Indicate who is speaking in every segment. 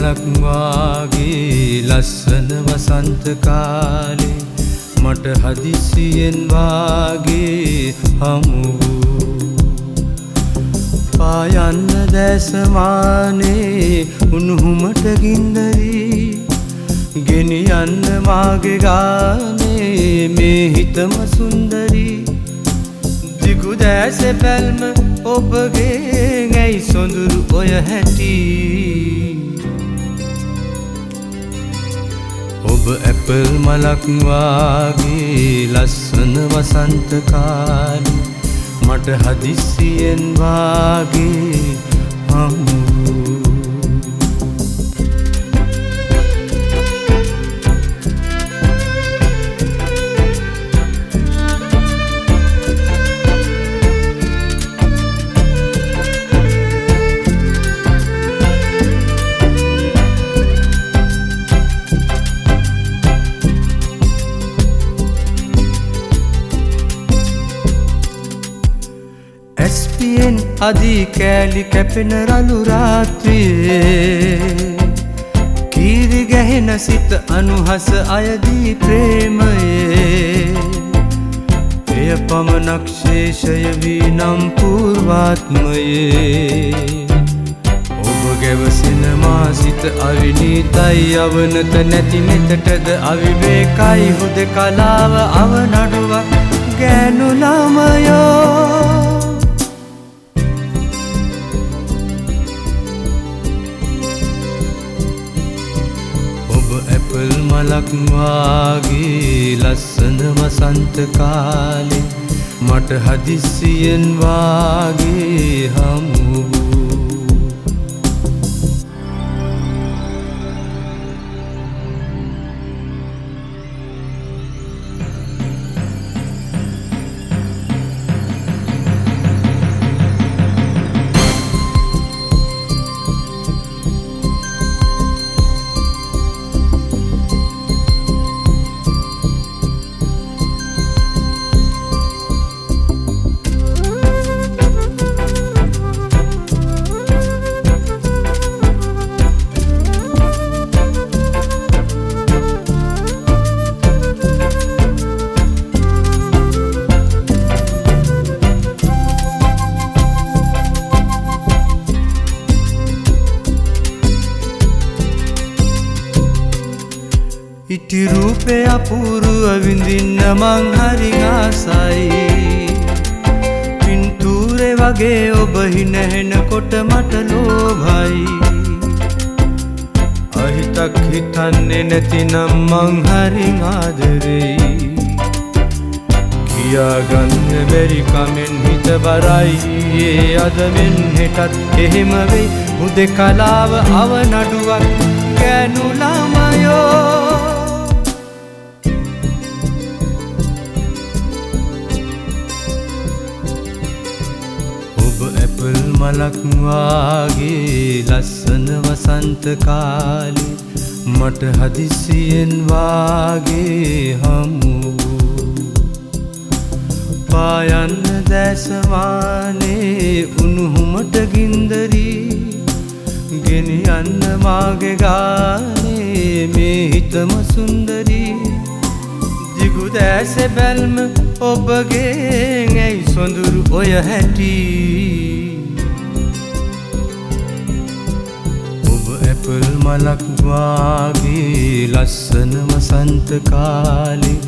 Speaker 1: මලක් වාගේ ලස්සන වසන්ත කාලේ මට හදිසියෙන් වාගේ හමු පායන්න දැසමානේ උණුහුමට ගින්දරී. ගෙනියන්න මාගේ ගානේ මේ හිතම සුන්දරී. දිගු දැස පැල්ම ඔබගේ ඇයි සොඳුරු ඔය හැටි? ඇපල් මලක් වාගේ ලස්සන වසන්ත කාලේ. මට හදිස්සියෙන් වාගේ හමු ඇස්පියෙන් අදී කෑලි කැපෙන රළු රාත්‍රියේ. කීරි ගැහෙන සිත අනුහස අයදී ප්‍රේමයේ. එය පමණක් ශේෂය වී නම් පූර්වාත්මයේ. ඔබ ගැවසෙන මා සිත අවිනීතයි අවනත නැති නෙතටද අවිවේකයි හුද කලාව අවනඩුවක් ගෑනු ළමයෝ ඇපල් මලක් වාගේ ලස්සන වසන්ත කාලේ. මට හදිස්සියෙන් වාගේ හමු ඉටි රූපය අපූරුව විඳින්න මං හරි ආසයි. පින්තූරෙ වගේ ඔබ හිනහෙනකොට මට ලෝභයි. අහිතක් හිතන්නේ නැතිනම් මං හරි ආදරෙයි. කියාගන්න බැරි කමෙන් හිත බරයි. ඒ අදවෙන් හෙටත් එහෙම වෙයි. හුදෙකලාව අවනඩුවක් ගෑනු ළමයෝ. ඇපල් මලක් වාගේ ලස්සන වසන්ත කාලේ මට හදිසියෙන් වාගේ හමු පායන්න දැසමානේ උණුහුමට ගින්දරී ගෙනියන්න මාගේ ගානේ මේ හිතම සුන්දරී දිගු දැස බැල්ම ඔබගේ ඇයි සොඳුරු ඔය හැටි ඇපල් මලක් වාගේ ලස්සන වසන්ත කාලේ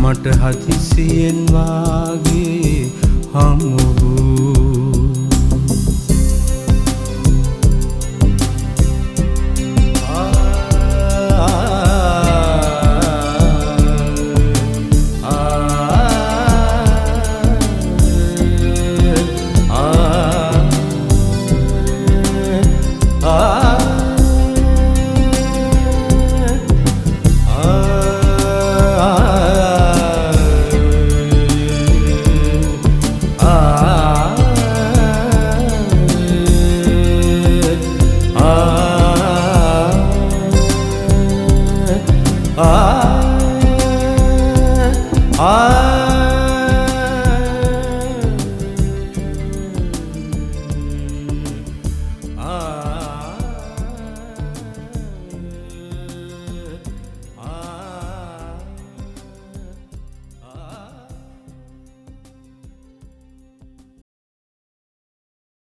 Speaker 1: මට හදිසියෙන් වාගේ හමු 아.